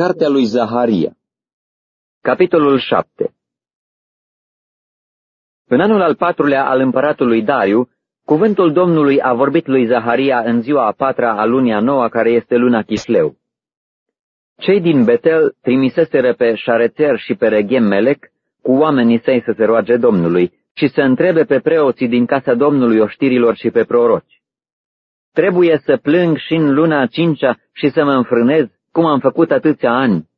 Cartea lui Zaharia Capitolul 7 În anul al patrulea al împăratului Dariu, cuvântul Domnului a vorbit lui Zaharia în ziua a patra a lunii a noua, care este luna Chisleu. Cei din Betel trimiseseră pe Șarețer și pe Reghem Melec cu oamenii săi să se roage Domnului și să întrebe pe preoții din casa Domnului oștirilor și pe proroci. Trebuie să plâng și în luna a cincea și să mă înfrânez, cum am făcut atâția ani.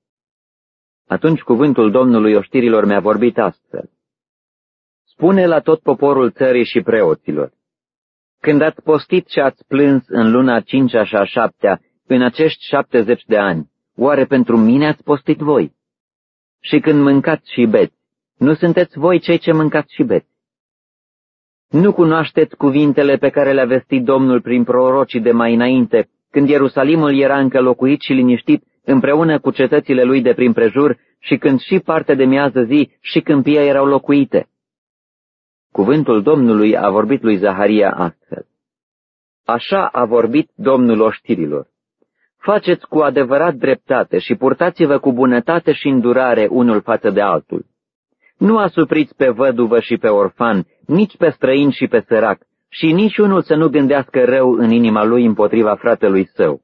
Atunci cuvântul Domnului oștirilor mi-a vorbit astfel. Spune la tot poporul țării și preoților. Când ați postit și ați plâns în luna a cincea și a șaptea, în acești șaptezeci de ani, oare pentru mine ați postit voi? Și când mâncați și beți, nu sunteți voi cei ce mâncați și beți? Nu cunoașteți cuvintele pe care le-a vestit Domnul prin prorocii de mai înainte, când Ierusalimul era încă locuit și liniștit împreună cu cetățile lui de prin prejur și când și parte de miază zi și câmpia erau locuite. Cuvântul Domnului a vorbit lui Zaharia astfel. Așa a vorbit Domnul oștirilor. Faceți cu adevărat dreptate și purtați-vă cu bunătate și îndurare unul față de altul. Nu asupriți pe văduvă și pe orfan, nici pe străin și pe sărac, și niciunul să nu gândească rău în inima lui împotriva fratelui său.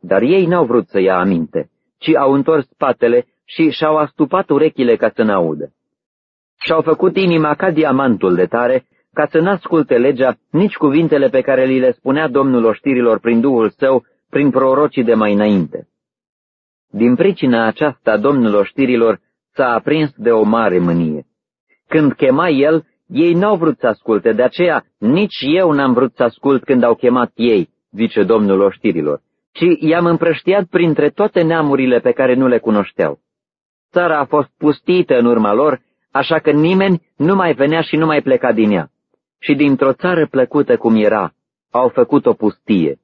Dar ei n-au vrut să ia aminte, ci au întors spatele și și-au astupat urechile ca să n-audă. Și-au făcut inima ca diamantul de tare, ca să n-asculte legea nici cuvintele pe care li le spunea Domnul oștirilor prin Duhul Său, prin prorocii de mai înainte. Din pricina aceasta, Domnul oștirilor s-a aprins de o mare mânie. Când chema el, ei n-au vrut să asculte, de aceea nici eu n-am vrut să ascult când au chemat ei, zice Domnul oștirilor, ci i-am împrăștiat printre toate neamurile pe care nu le cunoșteau. Țara a fost pustită în urma lor, așa că nimeni nu mai venea și nu mai pleca din ea. Și dintr-o țară plăcută cum era, au făcut o pustie.